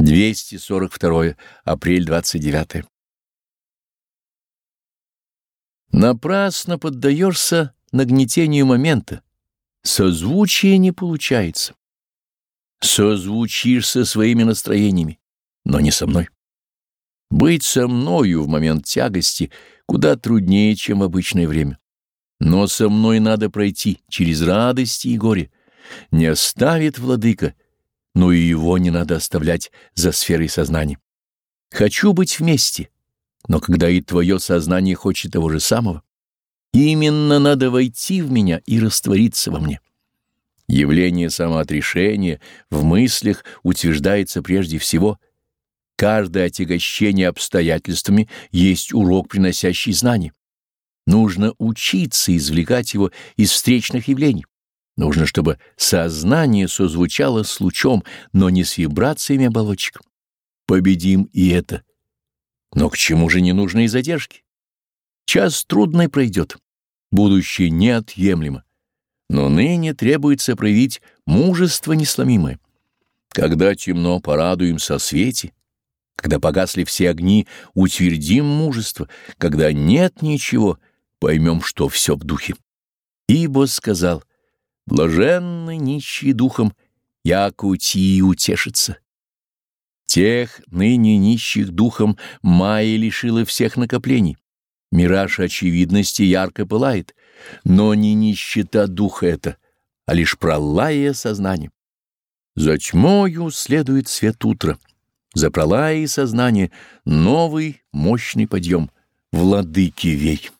242 апрель 29 Напрасно поддаешься нагнетению момента. Созвучие не получается. Созвучишь со своими настроениями, но не со мной. Быть со мною в момент тягости куда труднее, чем в обычное время. Но со мной надо пройти через радости и горе. Не оставит владыка, но и его не надо оставлять за сферой сознания. Хочу быть вместе, но когда и твое сознание хочет того же самого, именно надо войти в меня и раствориться во мне. Явление самоотрешения в мыслях утверждается прежде всего. Каждое отягощение обстоятельствами есть урок, приносящий знания. Нужно учиться извлекать его из встречных явлений. Нужно, чтобы сознание созвучало с лучом, но не с вибрациями оболочек. Победим и это. Но к чему же ненужные задержки? Час трудный пройдет, будущее неотъемлемо. Но ныне требуется проявить мужество несломимое. Когда темно, порадуемся о свете. Когда погасли все огни, утвердим мужество. Когда нет ничего, поймем, что все в духе. Ибо сказал — Блаженны нищие духом, яко ути утешится. Тех ныне нищих духом Майя лишила всех накоплений. Мираж очевидности ярко пылает, но не нищета духа это, а лишь пролая сознание. За тьмою следует свет утра, за пролая сознание новый мощный подъем, владыки вей.